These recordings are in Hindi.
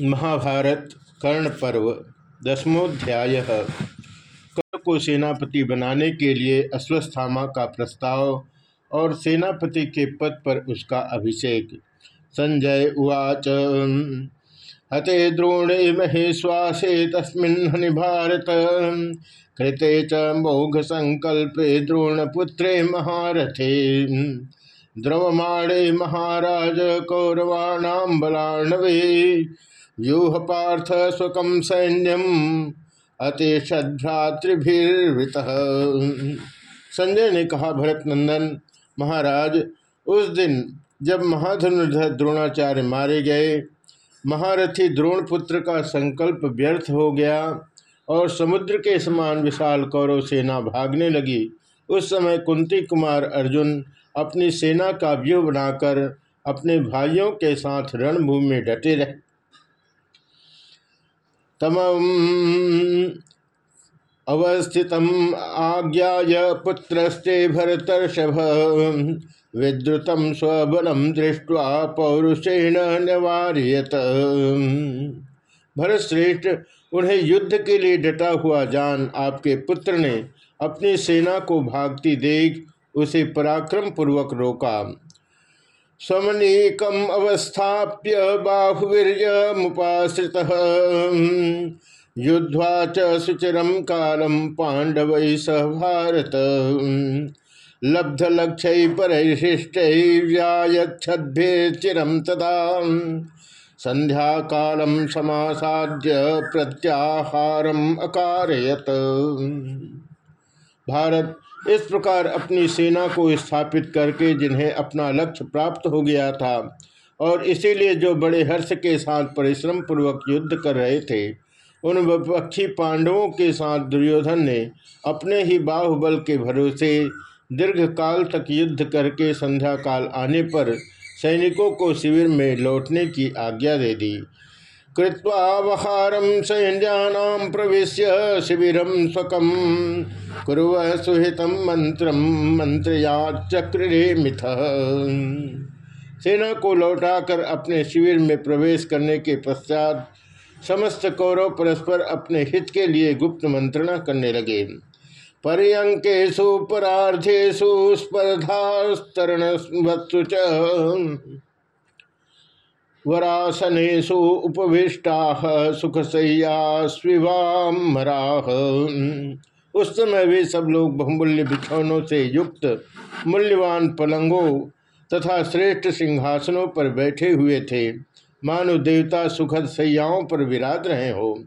महाभारत कर्ण पर्व, दसमोध्याय। कर्ण को सेनापति बनाने के लिए अश्वस्थामा का प्रस्ताव और सेनापति के पद पर उसका अभिषेक। संजय उवाच, हते द्रोणे महेश्वासे तस्मिन् भारत। कृते च मोघ संकल्पे द्रोणपुत्रे महारथे। द्रवमाणे महाराज कौरवाणाम बलाणवे व्यूह पार्थ स्वकम सैन्यम अतिशद्भ्रातृभिर्वृत। संजय ने कहा, भरत नंदन, महाराज, उस दिन जब महाधनुर्धर द्रोणाचार्य मारे गए, महारथी द्रोणपुत्र का संकल्प व्यर्थ हो गया और समुद्र के समान विशाल कौरव सेना भागने लगी, उस समय कुंती कुमार अर्जुन अपनी सेना का व्यूह बनाकर अपने भाइयों के साथ रणभूमि में डटे रहे। तम अवस्थित आज्ञा पुत्रस्ते भरतर्षभ। विद्रुतम स्वबलम दृष्ट्वा पौरुषेण निवार्यत। भरतश्रेष्ठ, उन्हें युद्ध के लिए डटा हुआ जान आपके पुत्र ने अपनी सेना को भागती देख उसे पराक्रम पूर्वक रोका। समनीकम अवस्थाप्य बाहुवीर्य मुपाश्रित। युद्ध्वा च कालम पांडव सह भारत। लब्ध लक्ष्य परिशिष्ट चिरम तदा। संध्या कालम समासाद्य प्रत्याहारम अकारयत। भारत इस प्रकार अपनी सेना को स्थापित करके जिन्हें अपना लक्ष्य प्राप्त हो गया था। और इसीलिए जो बड़े हर्ष के साथ परिश्रम पूर्वक युद्ध कर रहे थे, उन विपक्षी पांडवों के साथ दुर्योधन ने अपने ही बाहुबल के भरोसे दीर्घ काल तक युद्ध करके संध्या काल आने पर सैनिकों को शिविर में लौटने की आज्ञा दे दी। कृत्वावहारम सैन्यानाम प्रवेश शिविर स्वकम कुरव सुहित मंत्र मंत्रया चक्रे मिथ सेना को लौटाकर अपने शिविर में प्रवेश करने के पश्चात समस्त कौरव परस्पर अपने हित के लिए गुप्त मंत्रणा करने लगे। पर्यंकेशु पराधेशु स्पर्धास्तरण वत्सु वरासनेशु उपविष्टा सुखसैया स्विवामराह उस समय वे सब लोग बहुमूल्य बिछौनों से युक्त, मूल्यवान पलंगों तथा श्रेष्ठ सिंहासनों पर बैठे हुए थे। मानो देवता सुखद सैयाओं पर विराज रहे हो।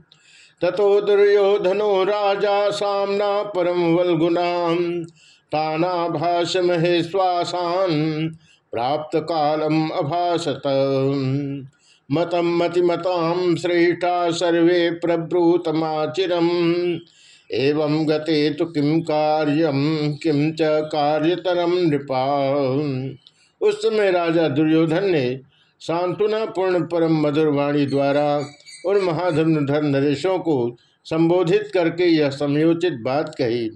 ततो दुर्योधनो, राजा सामना परम वलगुना ताना भाष महेश्वासान प्राप्त कालम अभाषत मतम मतिमताम श्रेष्ठा सर्वे प्रब्रूतमाचिरम एवं गते तो किम कार्यम किम च कार्यतरम नृपा। उस समय राजा दुर्योधन ने सांत्वना पूर्ण परम मधुरवाणी द्वारा उन महाधनुधर नरेशों को संबोधित करके यह समयोचित बात कही,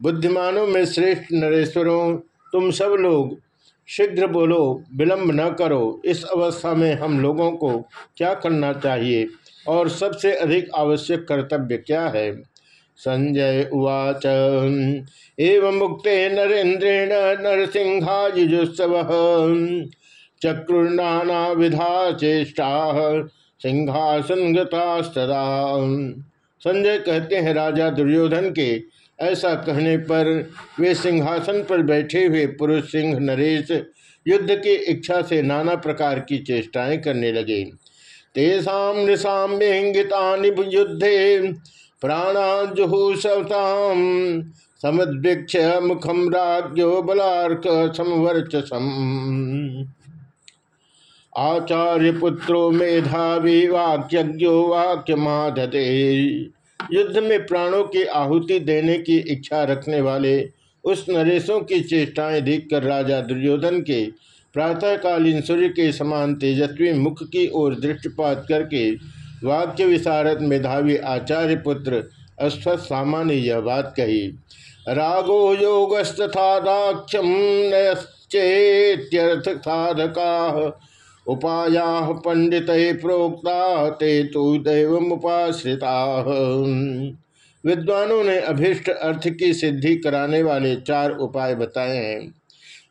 बुद्धिमानों में श्रेष्ठ नरेश्वरों, तुम सब लोग शीघ्र बोलो, विलंब न करो। इस अवस्था में हम लोगों को क्या करना चाहिए? और सबसे अधिक आवश्यक कर्तव्य क्या है? संजय उवाच। एवं मुक्ते नरेन्द्रेण नरसिंहायुजुत्सव चक्रुर्नाना विधा चेष्टा सिंहासन गता संजय कहते हैं, राजा दुर्योधन के ऐसा कहने पर वे सिंहासन पर बैठे हुए पुरुष सिंह नरेश युद्ध की इच्छा से नाना प्रकार की चेष्टाएँ करने लगे। तेषा निशाम्यंगिता युद्धे प्राणाजुहुसताम समुद्भिक्ष मुखम राज्यो बलार्क समवर्चसम। आचार्य पुत्रो मेधावी वाक्यज्ञो वाक्य माधते युद्ध में प्राणों की आहुति देने की इच्छा रखने वाले उस नरेशों की चेष्टाएँ देखकर राजा दुर्योधन के प्रातःकालीन सूर्य के समान तेजस्वी मुख की ओर दृष्टिपात करके वाक्य विशारद मेधावी आचार्य पुत्र अश्वत्थामा ने यह बात कही, रागो योगस्तथा दाक्षम नयश्चेत्यर्थ साधका उपाया पंडित प्रोक्ता, ते तो दैवमुपाश्रिता। विद्वानों ने अभिष्ट अर्थ की सिद्धि कराने वाले चार उपाय बताए हैं।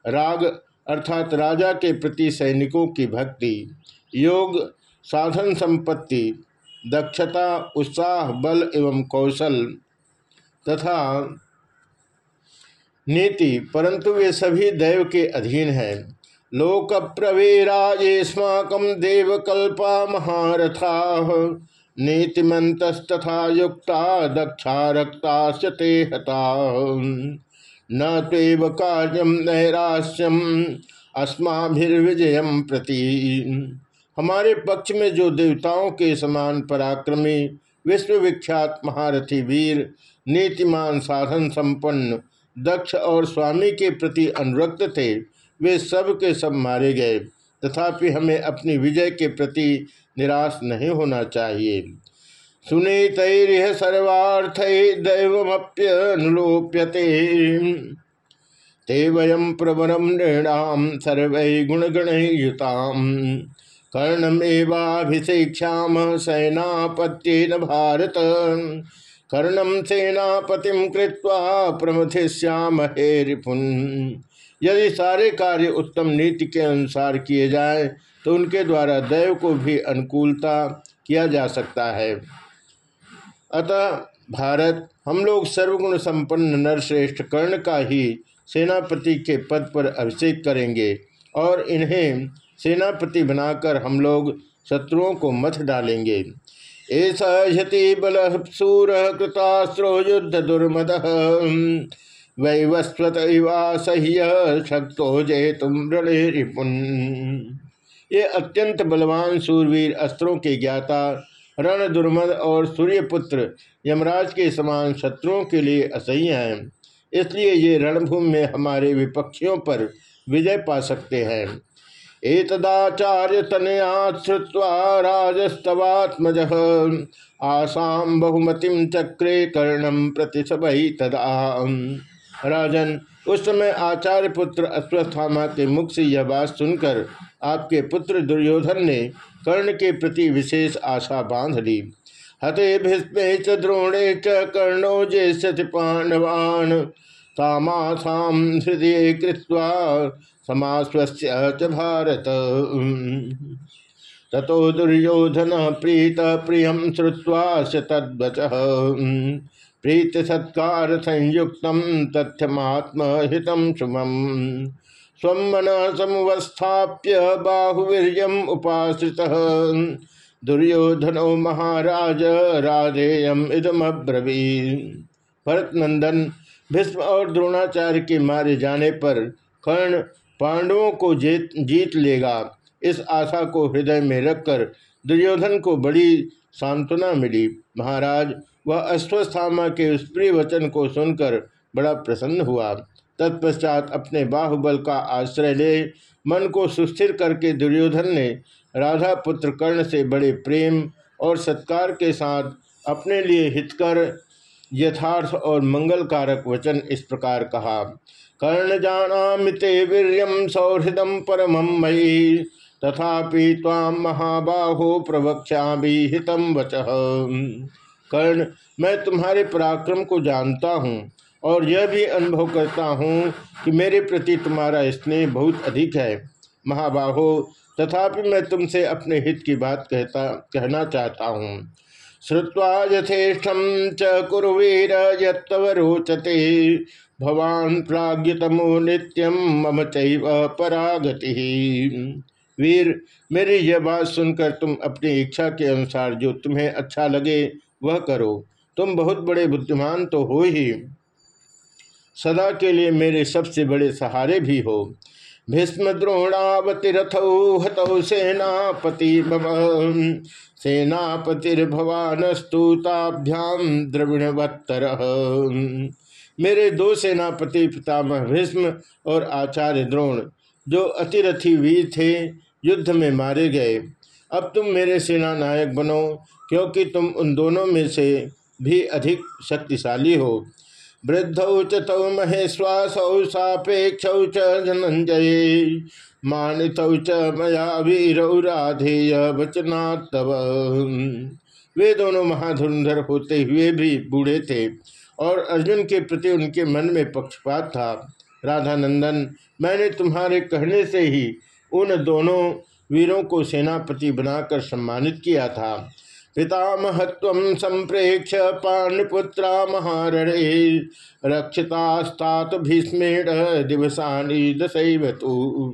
राग अर्थात राजा के प्रति सैनिकों की भक्ति, योग, साधन संपत्ति, दक्षता, उत्साह, बल एवं कौशल तथा नीति, परंतु वे सभी दैव के अधीन हैं। लोक प्रवीराजेस्माकम देवकल्पा महारथा नीतिमंतस्तथा युक्ता दक्षा रक्ता ते हता। न तेव कार्यम नैराश्यम, अस्माभिर्विजय प्रति। हमारे पक्ष में जो देवताओं के समान पराक्रमी, विश्वविख्यात महारथी वीर, नीतिमान साधन संपन्न, दक्ष और स्वामी के प्रति अनुरक्त थे वे सब के सब मारे गए। तथापि हमें अपनी विजय के प्रति निराश नहीं होना चाहिए। सुनीतैरिह सर्वार्थ दैवमप्यनुलोप्यते। ते वयम प्रवरम नृणाम सर्व गुणगण युताम कर्णमेवाभिषेक्षाम सेनापत्यन भारत। कर्णम सेनापतिम कृत्वा प्रमथिश्याम हे रिपुन। यदि सारे कार्य उत्तम नीति के अनुसार किए जाए तो उनके द्वारा दैव को भी अनुकूलता किया जा सकता है। अतः भारत, हम लोग सर्वगुण संपन्न नरश्रेष्ठ कर्ण का ही सेनापति के पद पर अभिषेक करेंगे और इन्हें सेनापति बनाकर हम लोग शत्रुओं को मथ डालेंगे। ऐसा यति बल सूर कृतास्त्रो युद्ध दुर्मद। वैवस्वत सह्य शक्तो जय तुम रिपुन ये अत्यंत बलवान सूरवीर अस्त्रों के ज्ञाता, रण दुर्मद और सूर्यपुत्र यमराज के समान शत्रुओं के लिए असह्य हैं। इसलिए ये रणभूमि में हमारे विपक्षियों पर विजय पा सकते हैं। एतदाचार्य तनया श्रुवा राजस्तवात्मज आसाम बहुमतिम चक्रे कर्णम प्रति सबही तदा। राजन। उस समय आचार्य पुत्र अश्वत्थामा के मुख से यह बात सुनकर आपके पुत्र दुर्योधन ने कर्ण के प्रति विशेष आशा बाँध ली। हते भीष्मे च द्रोणे च कर्णो ज्येष्ठ पांडवान तामासाम हृदय कृत्वा समास्वस्य भारत। ततो दुर्योधन प्रीत प्रियम श्रुवा तद्वच। प्रीत सत्कार संयुक्त तथ्यमात्महित शुभम स्वमन समुवस्थाप्य बाहुवीर उपाश्रित। दुर्योधनो महाराज, राधेयम इदमब्रवी भरत नंदन भीष्म और द्रोणाचार्य के मारे जाने पर कर्ण पांडवों को जीत जीत लेगा। इस आशा को हृदय में रखकर दुर्योधन को बड़ी सांत्वना मिली। महाराज वह अश्वस्थामा के उस प्रिय वचन को सुनकर बड़ा प्रसन्न हुआ। तत्पश्चात अपने बाहुबल का आश्रय ले, मन को सुस्थिर करके दुर्योधन ने राधा पुत्र कर्ण से बड़े प्रेम और सत्कार के साथ अपने लिए हितकर यथार्थ और मंगल कारक वचन इस प्रकार कहा, कर्ण जाना ते वीरियम सौहृदम परमं मयि, तथापि ताम महाबाहो प्रवक्षा भी हितम वच। कर्ण, मैं तुम्हारे पराक्रम को जानता हूँ और यह भी अनुभव करता हूँ कि मेरे प्रति तुम्हारा स्नेह बहुत अधिक है। महाबाहो, तथापि मैं तुमसे अपने हित की बात कहता, कहना चाहता हूँ। श्रुवा यथेष्टम च कुरुवीर यत्तव रोचते। भवान प्राज्ञतमो नित्यम मम चैव परागति। वीर, मेरी यह बात सुनकर तुम अपनी इच्छा के अनुसार जो तुम्हें अच्छा लगे वह करो। तुम बहुत बड़े बुद्धिमान तो हो ही। सदा के लिए मेरे सबसे बड़े सहारे भी हो। भीष्म द्रोणावतिरथौ हतौ सेनापति सेनापतिर्भवानस्तुताभ्याम द्रविणवत्तर। मेरे दो सेनापति पितामह भीष्म और आचार्य द्रोण, जो अतिरथी वीर थे, युद्ध में मारे गए। अब तुम मेरे सेना नायक बनो क्योंकि तुम उन दोनों में से भी अधिक शक्तिशाली हो। वृद्धौ च महेश्वासौ सापेक्षौ धनंजय। मानितौ मया वीरौ राधेय वचना तव वे दोनों महाधुरंधर होते हुए भी बूढ़े थे और अर्जुन के प्रति उनके मन में पक्षपात था। राधानंदन, मैंने तुम्हारे कहने से ही उन दोनों वीरों को सेनापति बनाकर सम्मानित किया था। पितामहत्व संप्रेक्ष पांडपुत्रा महारणे। रक्षितास्तात भीष्मेण दिवसानी दशैवतु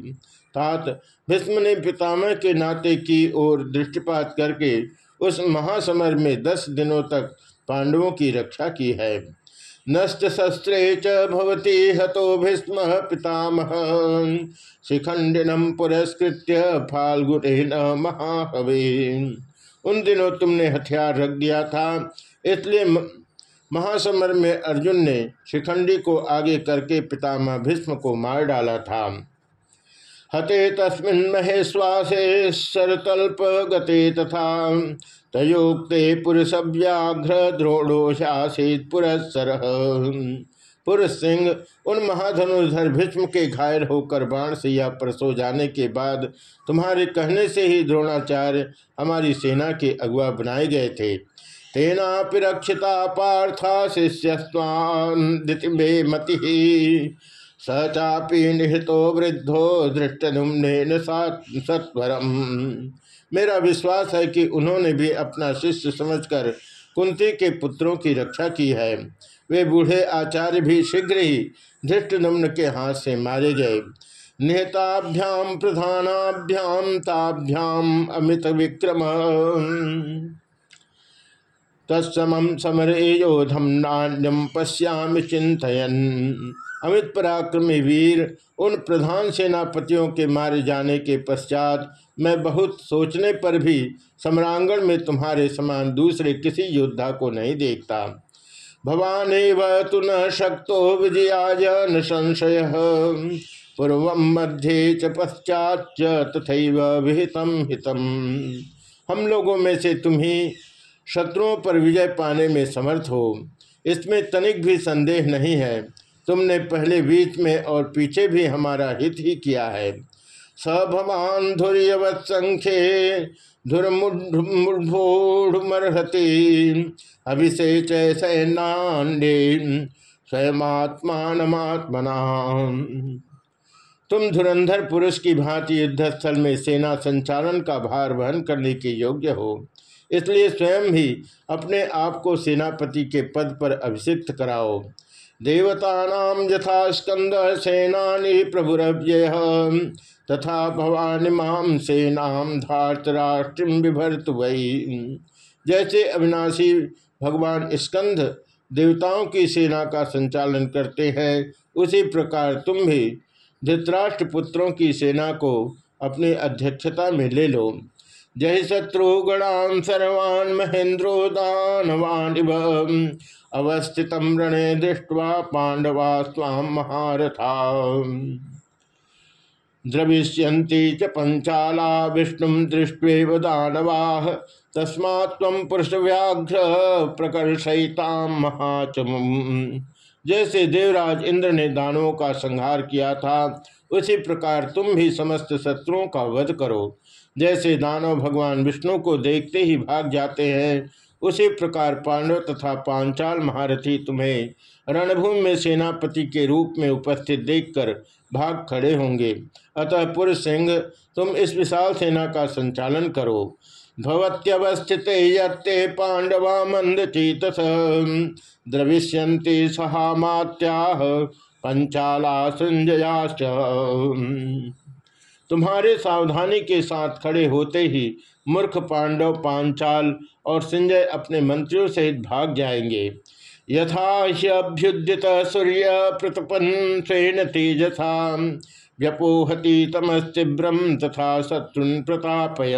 तात, भीष्म ने पितामह के नाते की ओर दृष्टिपात करके उस महासमर में दस दिनों तक पांडवों की रक्षा की है। नष्ट शस्त्रे चवती हतो भीस्म पितामह। शिखंडिनम पुरस्कृत्य फाल्गुन महाहवे। उन दिनों तुमने हथियार रख दिया था। इसलिए महासमर में अर्जुन ने शिखंडी को आगे करके पितामह भीष्म को मार डाला था। हते तस्मिन् महेश्वासे सरतल्प गते तथा तयोक्ते पुरुष व्याघ्र द्रोणोशासित पुरस्सर पुरुष सिंह, उन महाधनुर्धर भीष्म के घायल होकर बाण से या परसो जाने के बाद तुम्हारे कहने से ही द्रोणाचार्य हमारी सेना के अगुआ बनाए गए थे। तेना रक्षिता पार्था मति। स चापी निहितो वृद्धो धृष्टनुम्न सत्वरम। मेरा विश्वास है कि उन्होंने भी अपना शिष्य समझकर कुंती के पुत्रों की रक्षा की है। वे बूढ़े आचार्य भी शीघ्र ही धृष्टनुम्न के हाथ से मारे गए। निहताभ्याम प्रधानाभ्याम ताभ्याम अमित विक्रम। तत्सम समरे योधम नान्यम पश्याम चिंतन अमित पराक्रमी वीर, उन प्रधान सेनापतियों के मारे जाने के पश्चात मैं बहुत सोचने पर भी सम्रांगण में तुम्हारे समान दूसरे किसी योद्धा को नहीं देखता। भवान तु न शक्तो विजयाय न संशय। पूर्व मध्ये च पश्चात तथा विहितम हितम। हम लोगों में से तुम ही शत्रुओं पर विजय पाने में समर्थ हो। इसमें तनिक भी संदेह नहीं है। तुमने पहले बीच में और पीछे भी हमारा हित ही किया है। स भवान संख्ये धुरमूढ़मर्हति अभिषेच सैनान्डे स्वयमात्मात्मना तुम धुरंधर पुरुष की भांति युद्ध स्थल में सेना संचालन का भार वहन करने के योग्य हो। इसलिए स्वयं भी अपने आप को सेनापति के पद पर अभिषिक्त कराओ। देवता यथा स्कंद सेनानी प्रभुरव्यय। तथा भवानी माम सेनाम धातराष्ट्रिम विभर्त वही जैसे अविनाशी भगवान स्कंद देवताओं की सेना का संचालन करते हैं, उसी प्रकार तुम भी धृतराष्ट्र पुत्रों की सेना को अपनी अध्यक्षता में ले लो। जय शत्रुगणान सर्वान् महेंद्रो दानवान अवस्थित रणे दृष्टवा पांडवा स्वाम महारथा। द्रविष्यन्ति च पंचाला विष्णु दृष्टव दानवा। तस्मा पुरुष व्याघ्र प्रकर्षयता महाचम। जैसे देवराज इंद्र ने दानवों का संहार किया था, उसी प्रकार तुम भी समस्त शत्रुओं का वध करो। जैसे दानव भगवान विष्णु को देखते ही भाग जाते हैं, उसी प्रकार पांडव तथा पांचाल महारथी तुम्हें रणभूमि में सेनापति के रूप में उपस्थित देखकर भाग खड़े होंगे। अतः पुरुष सिंह, तुम इस विशाल सेना का संचालन करो। भवत्यवस्थित ये पांडवा मंद चीत द्रविष्यंति सहामात्या पंचाला संजयाश्च। तुम्हारे सावधानी के साथ खड़े होते ही मूर्ख पांडव पांचाल और संजय अपने मंत्रियों सहित भाग जाएँगे। यथाभ्युदित सूर्य प्रतपन सेन तेजसा व्यपोहति तमस्तीव्रम तथा शत्रुन प्रतापय।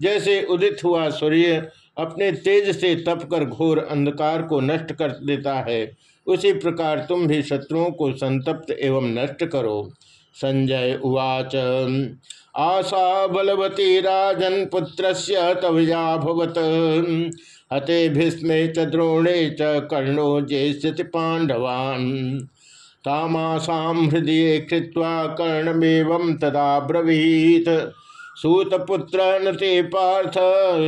जैसे उदित हुआ सूर्य अपने तेज से तप कर घोर अंधकार को नष्ट कर देता है, उसी प्रकार तुम भी शत्रुओं को संतप्त एवं नष्ट करो। संजय उवाच। आशा बलवती राजन पुत्र तवयाभवत हते भीष्मे च द्रोणे च कर्णो जेष्यति पांडवान् तामासाम हृदय कृत्वा कर्णमेव तदा ब्रवीत। सूतपुत्र नते पार्थ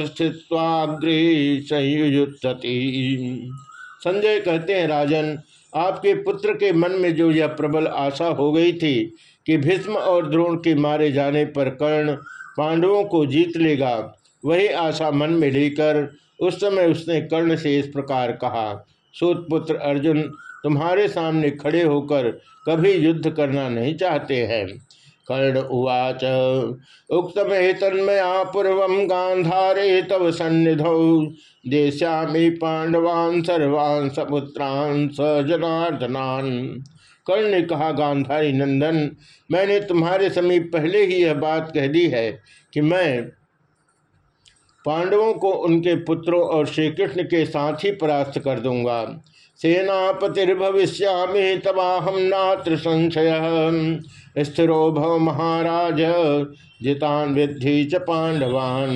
स्थित्वाग्रे संयुत्सती संजय कहते हैं, राजन, आपके पुत्र के मन में जो यह प्रबल आशा हो गई थी कि भीष्म और द्रोण के मारे जाने पर कर्ण पांडवों को जीत लेगा। वही आशा मन में लेकर उस समय उसने कर्ण से इस प्रकार कहा सूतपुत्र अर्जुन, तुम्हारे सामने खड़े होकर कभी युद्ध करना नहीं चाहते हैं। कर्ण उवाच उक्तम तन्मया पूर्व गांधारे तव सन्निधौ। देश्यामी पांडवान, सर्वान सपुत्रान स जनार्दनान। कर्ण ने कहा, गांधारी नंदन, मैंने तुम्हारे समीप पहले ही यह बात कह दी है कि मैं पांडवों को उनके पुत्रों और श्री कृष्ण के साथ ही परास्त कर दूँगा। सेनापतिर्भविष्यामि तबाहम नात्र संशय। स्थिरो भव महाराज, जितान विद्धि च पांडवान।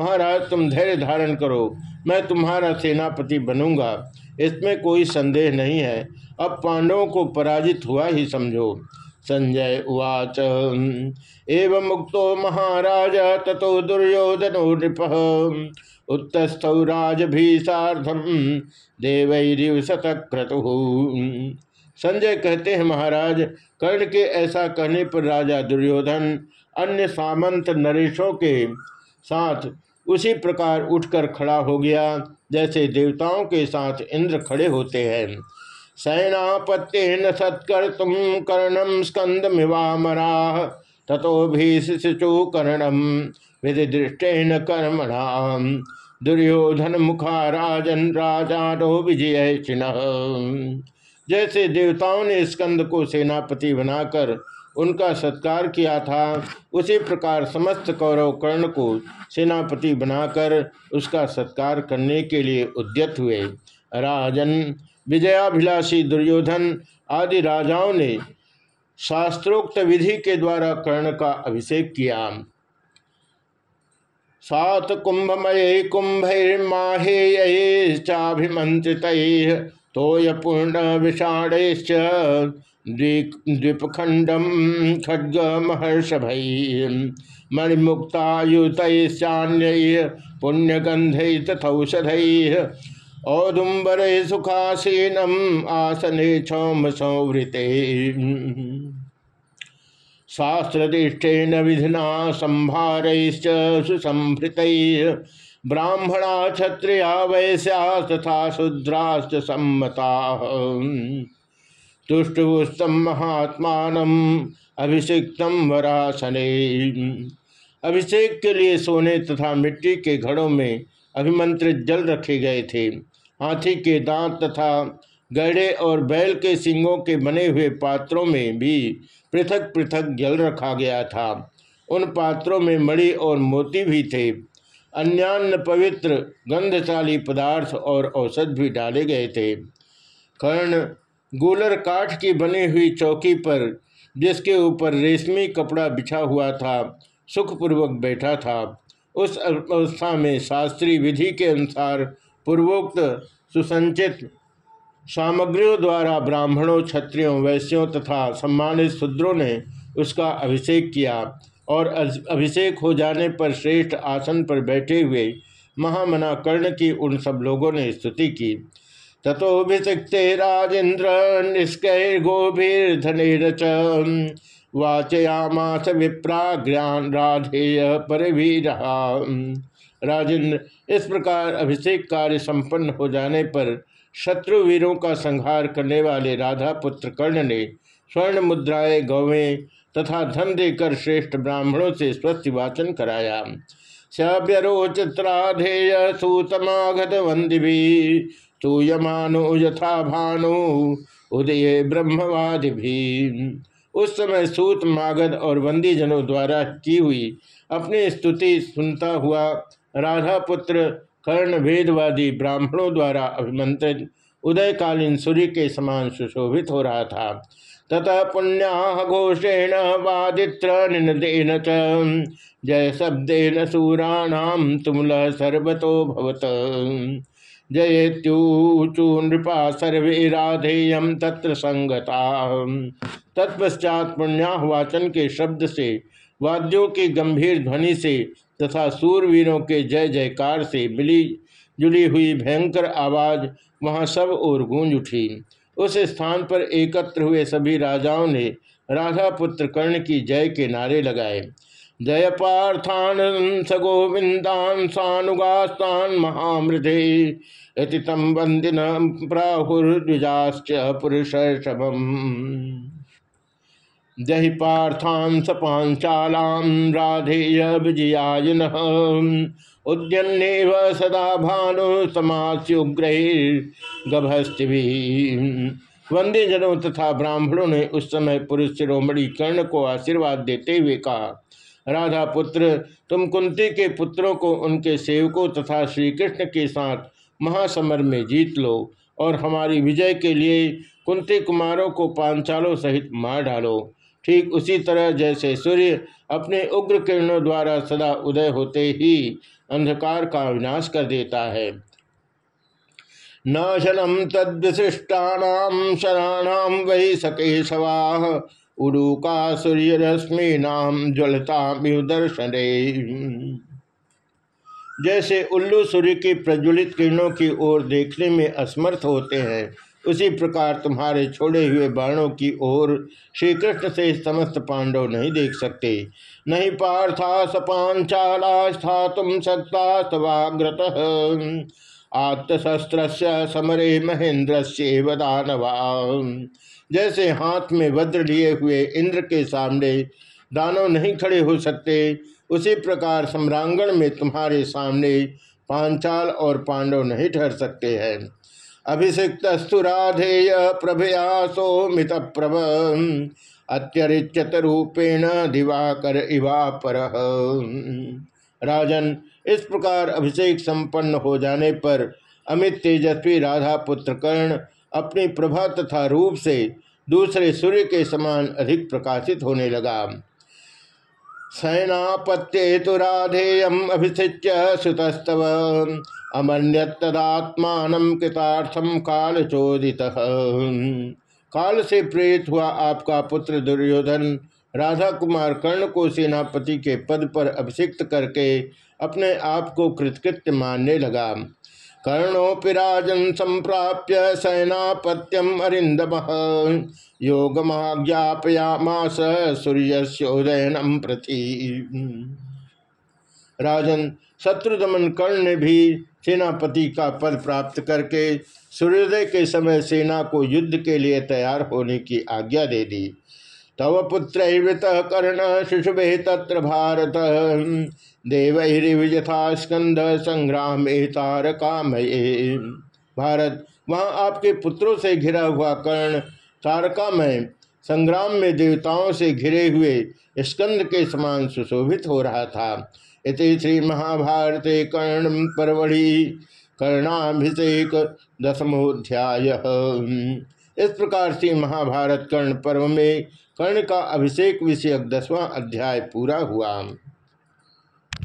महाराज, तुम धैर्य धारण करो, मैं तुम्हारा सेनापति बनूँगा। इसमें कोई संदेह नहीं है। अब पांडवों को पराजित हुआ ही समझो। संजय उवाच, एवं मुक्तो महाराज, ततो दुर्योधनो नृप। उत्तस्थौ राजभीषाधम देवैरिव शतक्रतु संजय कहते हैं, महाराज, कर्ण के ऐसा कहने पर राजा दुर्योधन अन्य सामंत नरेशों के साथ उसी प्रकार उठकर खड़ा हो गया। जैसे देवताओं के साथ इंद्र खड़े होते हैं। सैनापत्य सत्कर तुम कर्णम स्कंद मिवामरा तथो शिशु कर्णम विधि दृष्टेन कर्मणा दुर्योधन मुखा राजन राजानो विजय चिन्ह। जैसे देवताओं ने स्कंद को सेनापति बनाकर उनका सत्कार किया था। उसी प्रकार समस्त कौरव कर्ण को सेनापति बनाकर उसका सत्कार करने के लिए उद्यत हुए। राजन, विजयाभिलाषी दुर्योधन आदि राजाओं ने शास्त्रोक्त विधि के द्वारा कर्ण का अभिषेक किया। सात कुंभमय कुंभैर्माहेयश्चाभिमंत्रित तोय पूर्ण विषाणेश्च द्वीपखंडम खड्ग महर्षभ मणिमुक्तायुतैश्चान्य पुण्यगंध तथौषध औदुम्बर सुखासीनम आसने क्षौम संवृते शास्त्रदिष्टेन विधिना संभारैश्च सुसंभृत ब्राह्मणा क्षत्रिया वैश्या तथा शूद्राश्च सम्मता। तुष्टुस्तम महात्मा अभिषिक्तम वरासने। अभिषेक के लिए सोने तथा मिट्टी के घड़ों में अभिमंत्रित जल रखे गए थे। हाथी के दांत तथा गढ़े और बैल के सिंगों के बने हुए पात्रों में भी पृथक पृथक जल रखा गया था। उन पात्रों में मणि और मोती भी थे। अन्यान्य पवित्र, गंधशाली पदार्थ और औषध भी डाले गए थे। कर्ण गोलर काठ की बनी हुई चौकी पर, जिसके ऊपर रेशमी कपड़ा बिछा हुआ था, सुखपूर्वक बैठा था। उस अवस्था में शास्त्रीय विधि के अनुसार पूर्वोक्त सुसंचित सामग्रियों द्वारा ब्राह्मणों, क्षत्रियों, वैश्यों तथा सम्मानित शूद्रों ने उसका अभिषेक किया और अभिषेक हो जाने पर श्रेष्ठ आसन पर बैठे हुए महामना कर्ण की उन सब लोगों ने स्तुति की। तथोभिषिक्ते राजेन्द्र निष्कै गोभीर्धन वाचयामास विप्राग्रान राधेय पर भी इस प्रकार अभिषेक कार्य संपन्न हो जाने पर शत्रु वीरों का संहार करने वाले राधा पुत्र कर्ण ने स्वर्ण मुद्राएँ, गौवें तथा धन देकर श्रेष्ठ ब्राह्मणों से स्वस्थ वाचन कराया। सभ्यरोचित्राधेय सूतमागत वंदि स्तूयमानो यथा भानु, उदय ब्रह्मवादि भी उस समय सूत, मागध और वंदी जनों द्वारा की हुई अपनी स्तुति सुनता हुआ राधा पुत्र कर्ण भेदवादी ब्राह्मणों द्वारा अभिमंत्रित उदयकालीन सूर्य के समान सुशोभित हो रहा था। ततः पुण्या घोषेण वादित्र निनदेन च। जय शब्देन सूराणाम तुमल सर्वतो भवत। जयेत्यूचू नृपा सर्वे राधेयम तत्र संगता। तत्पश्चात पुण्याहवाचन के शब्द से, वाद्यों की गंभीर ध्वनि से, तथा सूरवीरों के जय जयकार से मिली, जुली हुई भयंकर आवाज़ वहाँ सब ओर गूंज उठी। उस स्थान पर एकत्र हुए सभी राजाओं ने राधा पुत्र कर्ण की जय के नारे लगाए। जय पार्थान स गोविंदान सानुगास्तान महामृधे इति तम वंदिन प्राहुर्जाश्च पुरुष शभम जहि पार्थान स पांचालाम राधेय विजयायन उद्यन्नेव सदा भानु समास्युग्रभस्ति वंदे जनों तथा ब्राह्मणों ने उस समय पुरुष शिरोमणि कर्ण को आशीर्वाद देते हुए कहा राधा पुत्र तुम कुंती के पुत्रों को उनके सेवकों तथा श्री कृष्ण के साथ महासमर में जीत लो और हमारी विजय के लिए कुंती कुमारों को पांचालों सहित मार डालो। ठीक उसी तरह जैसे सूर्य अपने उग्र किरणों द्वारा सदा उदय होते ही अंधकार का विनाश कर देता है। नाशनम तद्विशिष्टानाम शराणाम वही सके सवाह उड़ूका सूर्य रश्मि नाम ज्वलता दर्शने जैसे उल्लू सूर्य की प्रज्वलित किरणों की ओर देखने में असमर्थ होते हैं, उसी प्रकार तुम्हारे छोड़े हुए बाणों की ओर श्री कृष्ण से समस्त पांडव नहीं देख सकते। नहीं पार्था सपांचाला तुम सकता सवाग्रत आत्मशस्त्र समरे महेंद्र से वदानवा जैसे हाथ में वज्र लिए हुए इंद्र के सामने दानव नहीं खड़े हो सकते, उसी प्रकार सम्रांगण में तुम्हारे सामने पांचाल और पांडव नहीं ठहर सकते हैं। अभिषिक्तस्तु राधेय प्रभयासो मित प्रभ, अत्यरिच्यत रूपेण दिवाकर इवा पर राजन, इस प्रकार अभिषेक संपन्न हो जाने पर अमित तेजस्वी राधा पुत्र कर्ण अपनी प्रभा तथा रूप से दूसरे सूर्य के समान अधिक प्रकाशित होने लगा। सैनापत्ये तो राधेयम अभिषिच्य सुतस्तव। अमन्यतदात्मान कृतार्थम काल चोदित काल से प्रेरित हुआ आपका पुत्र दुर्योधन राधा कुमार कर्ण को सेनापति के पद पर अभिषिक्त करके अपने आप को कृतकृत्य मानने लगा। कर्णोपि राजन संप्राप्य सेनापत्यम अरिंदम योगमाज्ञापयामास सूर्योदयनम प्रति। राजन शत्रुदमन कर्ण ने भी सेनापति का पद प्राप्त करके सूर्योदय के समय सेना को युद्ध के लिए तैयार होने की आज्ञा दे दी। तव पुत्र कर्ण शिशुभे तत्र भारत। देवयथा स्कंद संग्राम तारकामये। भारत, वहाँ आपके पुत्रों से घिरा हुआ कर्ण तारकामय संग्राम में देवताओं से घिरे हुए स्कंद के समान सुशोभित हो रहा था। इति श्री महाभारत कर्ण परवड़ी। कर्णाभिषेक दसमोध्याय इस प्रकार से महाभारत कर्ण पर्व में कर्ण का अभिषेक विषयक दसवां अध्याय पूरा हुआ।